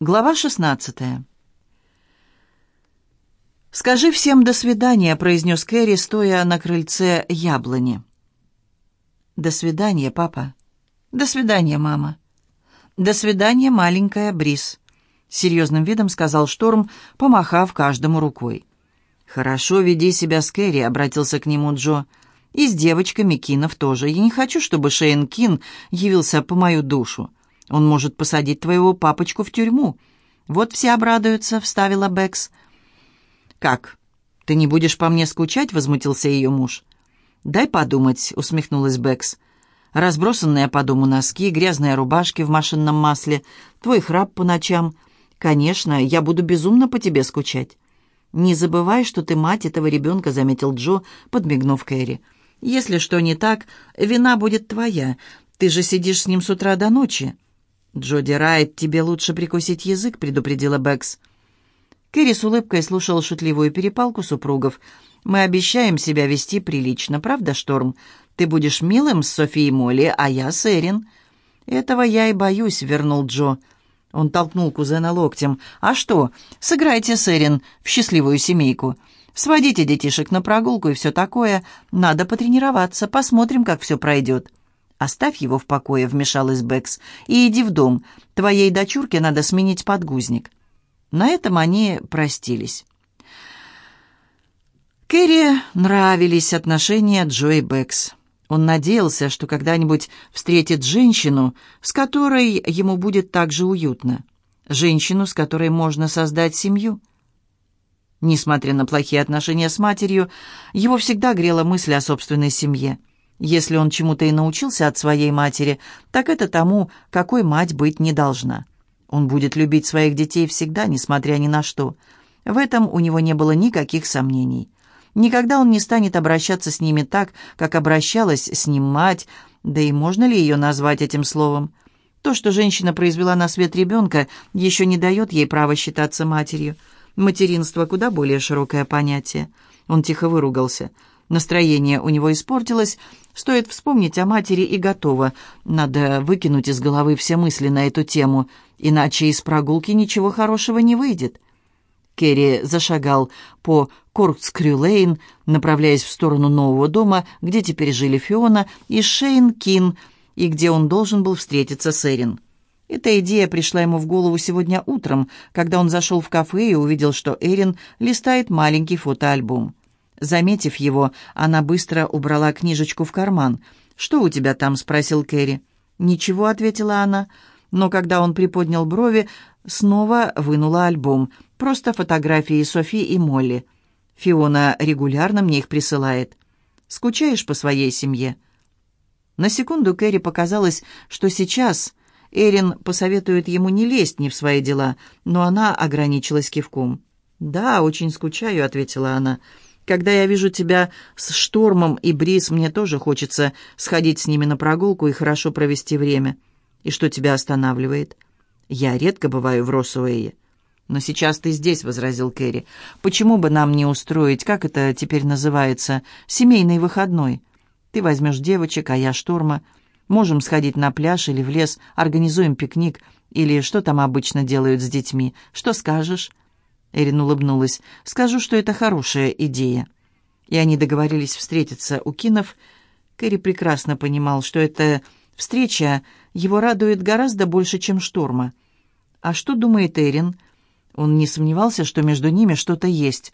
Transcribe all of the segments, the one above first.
Глава 16 «Скажи всем «до свидания», — произнес Кэрри, стоя на крыльце яблони. «До свидания, папа». «До свидания, мама». «До свидания, маленькая Брис», — серьезным видом сказал Шторм, помахав каждому рукой. «Хорошо, веди себя с Кэрри», — обратился к нему Джо. «И с девочками Кинов тоже. Я не хочу, чтобы Шейн Кин явился по мою душу. Он может посадить твоего папочку в тюрьму». «Вот все обрадуются», — вставила Бэкс. «Как? Ты не будешь по мне скучать?» — возмутился ее муж. «Дай подумать», — усмехнулась Бэкс. «Разбросанные по дому носки, грязные рубашки в машинном масле, твой храп по ночам. Конечно, я буду безумно по тебе скучать». «Не забывай, что ты мать этого ребенка», — заметил Джо, подмигнув Кэрри. «Если что не так, вина будет твоя. Ты же сидишь с ним с утра до ночи». «Джоди Райт, тебе лучше прикусить язык», — предупредила Бэкс. Кэрри с улыбкой слушал шутливую перепалку супругов. «Мы обещаем себя вести прилично, правда, Шторм? Ты будешь милым с Софией Молли, а я с Эрин». «Этого я и боюсь», — вернул Джо. Он толкнул кузена локтем. «А что, сыграйте с Эрин в счастливую семейку. Сводите детишек на прогулку и все такое. Надо потренироваться, посмотрим, как все пройдет». «Оставь его в покое», — вмешалась Бэкс, — «и иди в дом. Твоей дочурке надо сменить подгузник». На этом они простились. Кэрри нравились отношения Джо и Бэкс. Он надеялся, что когда-нибудь встретит женщину, с которой ему будет так же уютно. Женщину, с которой можно создать семью. Несмотря на плохие отношения с матерью, его всегда грела мысль о собственной семье. Если он чему-то и научился от своей матери, так это тому, какой мать быть не должна. Он будет любить своих детей всегда, несмотря ни на что. В этом у него не было никаких сомнений. Никогда он не станет обращаться с ними так, как обращалась с ним мать, да и можно ли ее назвать этим словом? То, что женщина произвела на свет ребенка, еще не дает ей права считаться матерью. Материнство куда более широкое понятие. Он тихо выругался. Настроение у него испортилось. Стоит вспомнить о матери и готово. Надо выкинуть из головы все мысли на эту тему, иначе из прогулки ничего хорошего не выйдет. Керри зашагал по Коркскрю-Лейн, направляясь в сторону нового дома, где теперь жили Фиона и Шейн Кин, и где он должен был встретиться с Эрин. Эта идея пришла ему в голову сегодня утром, когда он зашел в кафе и увидел, что Эрин листает маленький фотоальбом. Заметив его, она быстро убрала книжечку в карман. «Что у тебя там?» — спросил Кэрри. «Ничего», — ответила она. Но когда он приподнял брови, снова вынула альбом. Просто фотографии Софи и Молли. Фиона регулярно мне их присылает. «Скучаешь по своей семье?» На секунду Кэрри показалось, что сейчас Эрин посоветует ему не лезть не в свои дела, но она ограничилась кивком. «Да, очень скучаю», — ответила она. Когда я вижу тебя с Штормом и Брис, мне тоже хочется сходить с ними на прогулку и хорошо провести время. И что тебя останавливает? Я редко бываю в Росуэе. «Но сейчас ты здесь», — возразил Кэрри. «Почему бы нам не устроить, как это теперь называется, семейный выходной? Ты возьмешь девочек, а я Шторма. Можем сходить на пляж или в лес, организуем пикник, или что там обычно делают с детьми. Что скажешь?» Эрин улыбнулась. «Скажу, что это хорошая идея». И они договорились встретиться у Кинов. Кэрри прекрасно понимал, что эта встреча его радует гораздо больше, чем шторма. А что думает Эрин? Он не сомневался, что между ними что-то есть.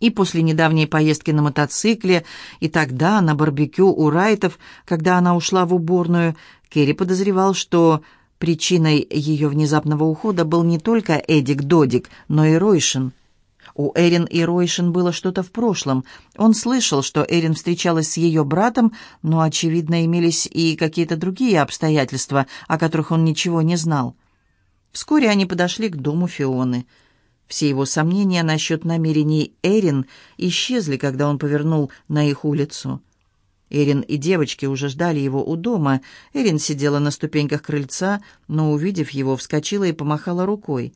И после недавней поездки на мотоцикле, и тогда на барбекю у Райтов, когда она ушла в уборную, Керри подозревал, что Причиной ее внезапного ухода был не только Эдик Додик, но и Ройшин. У Эрин и Ройшин было что-то в прошлом. Он слышал, что Эрин встречалась с ее братом, но, очевидно, имелись и какие-то другие обстоятельства, о которых он ничего не знал. Вскоре они подошли к дому Фионы. Все его сомнения насчет намерений Эрин исчезли, когда он повернул на их улицу. Эрин и девочки уже ждали его у дома. Эрин сидела на ступеньках крыльца, но, увидев его, вскочила и помахала рукой.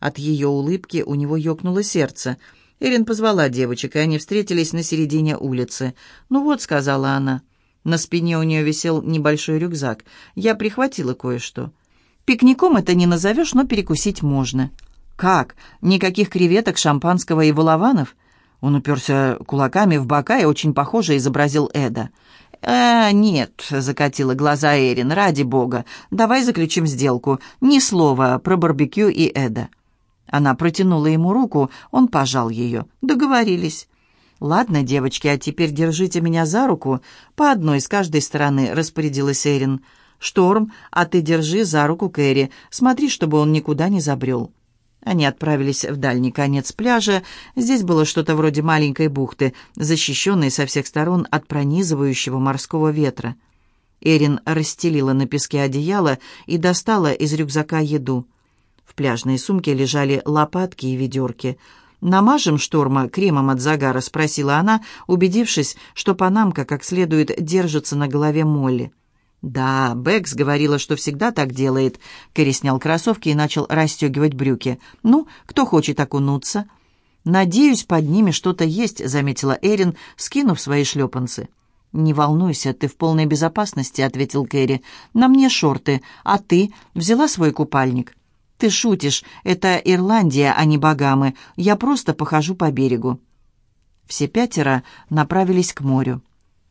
От ее улыбки у него ёкнуло сердце. Эрин позвала девочек, и они встретились на середине улицы. «Ну вот», — сказала она. На спине у нее висел небольшой рюкзак. «Я прихватила кое-что». Пикником это не назовешь, но перекусить можно. Как? Никаких креветок, шампанского и волованов? Он уперся кулаками в бока и очень похоже изобразил Эда. «Э, нет», — закатила глаза Эрин, — «ради бога. Давай заключим сделку. Ни слова про барбекю и Эда». Она протянула ему руку, он пожал ее. Договорились. «Ладно, девочки, а теперь держите меня за руку. По одной с каждой стороны», — распорядилась Эрин. «Шторм, а ты держи за руку Кэрри. Смотри, чтобы он никуда не забрел». Они отправились в дальний конец пляжа. Здесь было что-то вроде маленькой бухты, защищенной со всех сторон от пронизывающего морского ветра. Эрин расстелила на песке одеяло и достала из рюкзака еду. В пляжной сумке лежали лопатки и ведерки. «Намажем шторма кремом от загара?» — спросила она, убедившись, что панамка как следует держится на голове Молли. «Да, Бэкс говорила, что всегда так делает». Кэрри снял кроссовки и начал расстегивать брюки. «Ну, кто хочет окунуться?» «Надеюсь, под ними что-то есть», — заметила Эрин, скинув свои шлепанцы. «Не волнуйся, ты в полной безопасности», — ответил Кэрри. «На мне шорты, а ты взяла свой купальник?» «Ты шутишь, это Ирландия, а не Багамы. Я просто похожу по берегу». Все пятеро направились к морю.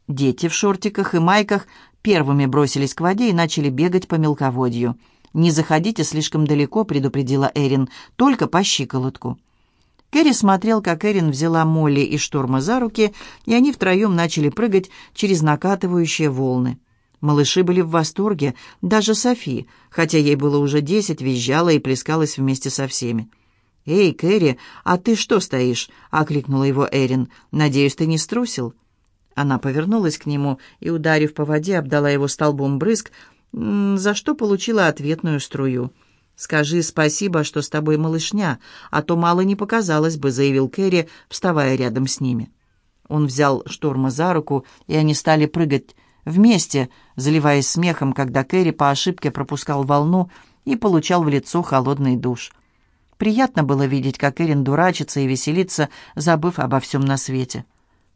Дети в шортиках и майках первыми бросились к воде и начали бегать по мелководью. «Не заходите слишком далеко», — предупредила Эрин, — «только по щиколотку». Кэрри смотрел, как Эрин взяла Молли и Шторма за руки, и они втроем начали прыгать через накатывающие волны. Малыши были в восторге, даже Софи, хотя ей было уже десять, визжала и плескалась вместе со всеми. «Эй, Кэрри, а ты что стоишь?» — окликнула его Эрин. «Надеюсь, ты не струсил?» Она повернулась к нему и, ударив по воде, обдала его столбом брызг, за что получила ответную струю. «Скажи спасибо, что с тобой малышня, а то мало не показалось бы», — заявил Кэрри, вставая рядом с ними. Он взял Шторма за руку, и они стали прыгать вместе, заливаясь смехом, когда Кэрри по ошибке пропускал волну и получал в лицо холодный душ. Приятно было видеть, как Эрин дурачится и веселится, забыв обо всем на свете.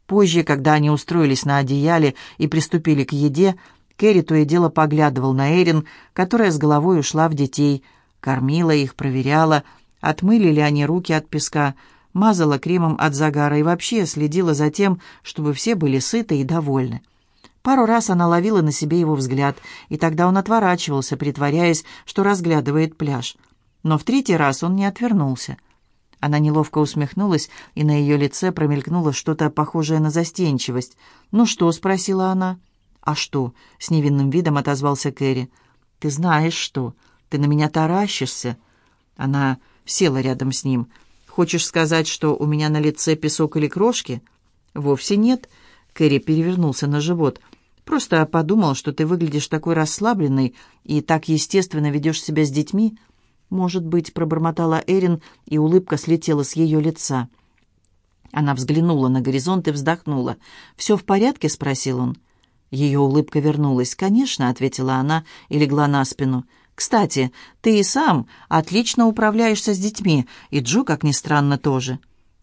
Позже, когда они устроились на одеяле и приступили к еде, Кэрри то и дело поглядывал на Эрин, которая с головой ушла в детей, кормила их, проверяла, отмыли ли они руки от песка, мазала кремом от загара и вообще следила за тем, чтобы все были сыты и довольны. Пару раз она ловила на себе его взгляд, и тогда он отворачивался, притворяясь, что разглядывает пляж. Но в третий раз он не отвернулся — она неловко усмехнулась, и на ее лице промелькнуло что-то похожее на застенчивость. «Ну что?» — спросила она. «А что?» — с невинным видом отозвался Кэрри. «Ты знаешь что? Ты на меня таращишься». Она села рядом с ним. «Хочешь сказать, что у меня на лице песок или крошки?» «Вовсе нет». Кэрри перевернулся на живот. «Просто подумал, что ты выглядишь такой расслабленной и так естественно ведешь себя с детьми». «Может быть», — пробормотала Эрин, и улыбка слетела с ее лица. Она взглянула на горизонт и вздохнула. «Все в порядке?» — спросил он. Ее улыбка вернулась. «Конечно», — ответила она и легла на спину. «Кстати, ты и сам отлично управляешься с детьми, и Джо, как ни странно, тоже.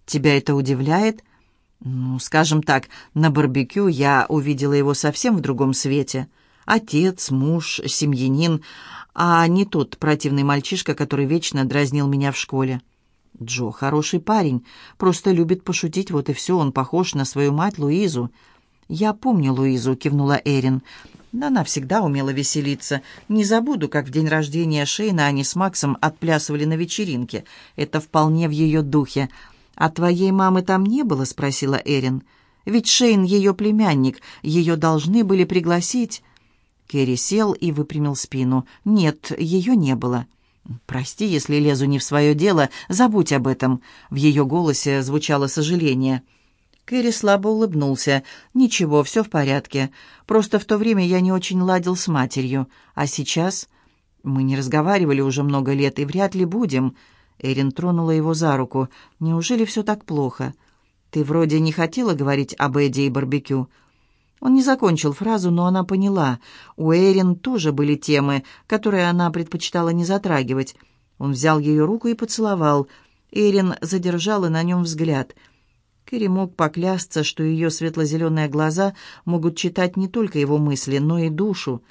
Тебя это удивляет?» «Ну, скажем так, на барбекю я увидела его совсем в другом свете. Отец, муж, семьянин, а не тот противный мальчишка, который вечно дразнил меня в школе. Джо хороший парень, просто любит пошутить, вот и все, он похож на свою мать Луизу. «Я помню Луизу», — кивнула Эрин. Она всегда умела веселиться. Не забуду, как в день рождения Шейна они с Максом отплясывали на вечеринке. Это вполне в ее духе. «А твоей мамы там не было?» — спросила Эрин. «Ведь Шейн ее племянник, ее должны были пригласить». Керри сел и выпрямил спину. «Нет, ее не было». «Прости, если лезу не в свое дело. Забудь об этом». В ее голосе звучало сожаление. Кэрри слабо улыбнулся. «Ничего, все в порядке. Просто в то время я не очень ладил с матерью. А сейчас...» «Мы не разговаривали уже много лет и вряд ли будем». Эрин тронула его за руку. «Неужели все так плохо? Ты вроде не хотела говорить об Эдди и барбекю?» Он не закончил фразу, но она поняла. У Эрин тоже были темы, которые она предпочитала не затрагивать. Он взял ее руку и поцеловал. Эрин задержала на нем взгляд. Кэрри мог поклясться, что ее светло-зеленые глаза могут читать не только его мысли, но и душу.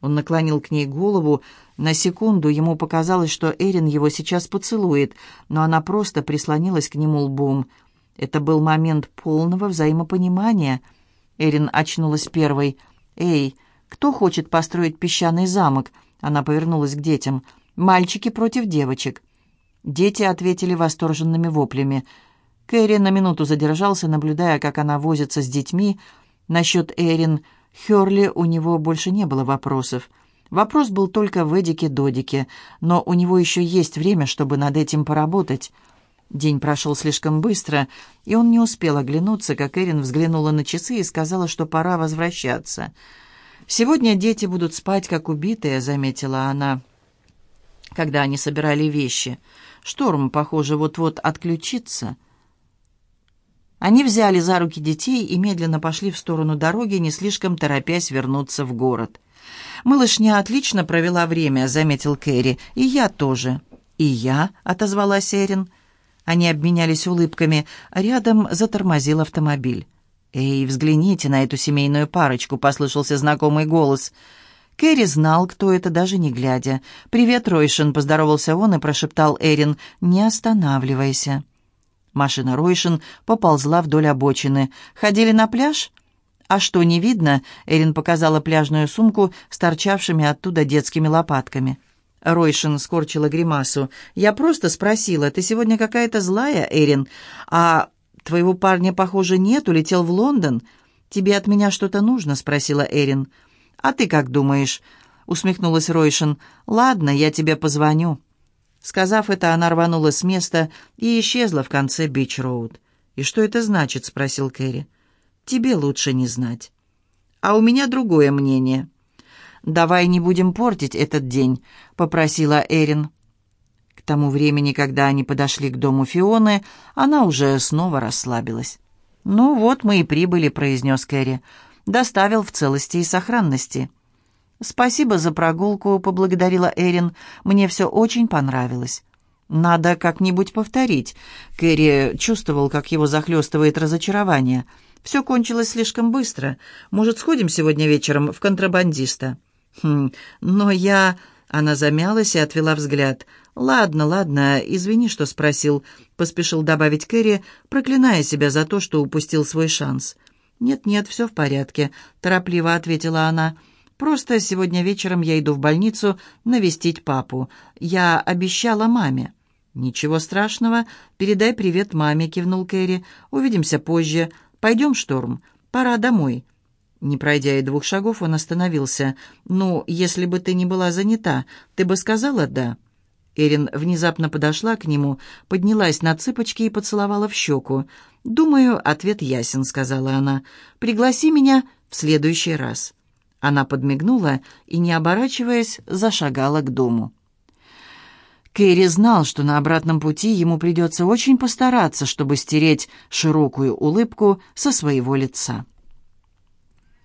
Он наклонил к ней голову. На секунду ему показалось, что Эрин его сейчас поцелует, но она просто прислонилась к нему лбом. Это был момент полного взаимопонимания. Эрин очнулась первой. «Эй, кто хочет построить песчаный замок?» Она повернулась к детям. «Мальчики против девочек». Дети ответили восторженными воплями. Кэрри на минуту задержался, наблюдая, как она возится с детьми. Насчет Эрин Херли у него больше не было вопросов. Вопрос был только в Эдике-Додике, но у него еще есть время, чтобы над этим поработать. День прошел слишком быстро, и он не успел оглянуться, как Эрин взглянула на часы и сказала, что пора возвращаться. «Сегодня дети будут спать, как убитые», — заметила она, когда они собирали вещи. «Шторм, похоже, вот-вот отключится». Они взяли за руки детей и медленно пошли в сторону дороги, не слишком торопясь вернуться в город. «Малышня отлично провела время», — заметил Кэрри. «И я тоже». «И я», — отозвалась Эрин. Они обменялись улыбками. Рядом затормозил автомобиль. «Эй, взгляните на эту семейную парочку», — послышался знакомый голос. Кэрри знал, кто это, даже не глядя. «Привет, Ройшин», — поздоровался он и прошептал Эрин. «Не останавливайся». Машина Ройшин поползла вдоль обочины. «Ходили на пляж?» «А что, не видно?» — Эрин показала пляжную сумку с торчавшими оттуда детскими лопатками. Ройшин скорчила гримасу. «Я просто спросила, ты сегодня какая-то злая, Эрин? А твоего парня, похоже, нет, улетел в Лондон. Тебе от меня что-то нужно?» — спросила Эрин. «А ты как думаешь?» — усмехнулась Ройшин. «Ладно, я тебе позвоню». Сказав это, она рванула с места и исчезла в конце Бич-Роуд. «И что это значит?» — спросил Кэрри. «Тебе лучше не знать». «А у меня другое мнение». «Давай не будем портить этот день», — попросила Эрин. К тому времени, когда они подошли к дому Фионы, она уже снова расслабилась. «Ну вот мы и прибыли», — произнес Кэрри. «Доставил в целости и сохранности». «Спасибо за прогулку», — поблагодарила Эрин. «Мне все очень понравилось». «Надо как-нибудь повторить». Кэрри чувствовал, как его захлестывает разочарование. «Все кончилось слишком быстро. Может, сходим сегодня вечером в контрабандиста?» «Хм, но я...» Она замялась и отвела взгляд. «Ладно, ладно, извини, что спросил», — поспешил добавить Кэрри, проклиная себя за то, что упустил свой шанс. «Нет-нет, все в порядке», — торопливо ответила она. «Просто сегодня вечером я иду в больницу навестить папу. Я обещала маме». «Ничего страшного. Передай привет маме», — кивнул Кэрри. «Увидимся позже. Пойдем, Шторм. Пора домой». Не пройдя и двух шагов, он остановился. «Ну, если бы ты не была занята, ты бы сказала «да». Эрин внезапно подошла к нему, поднялась на цыпочки и поцеловала в щеку. «Думаю, ответ ясен», — сказала она. «Пригласи меня в следующий раз». Она подмигнула и, не оборачиваясь, зашагала к дому. Кэрри знал, что на обратном пути ему придется очень постараться, чтобы стереть широкую улыбку со своего лица.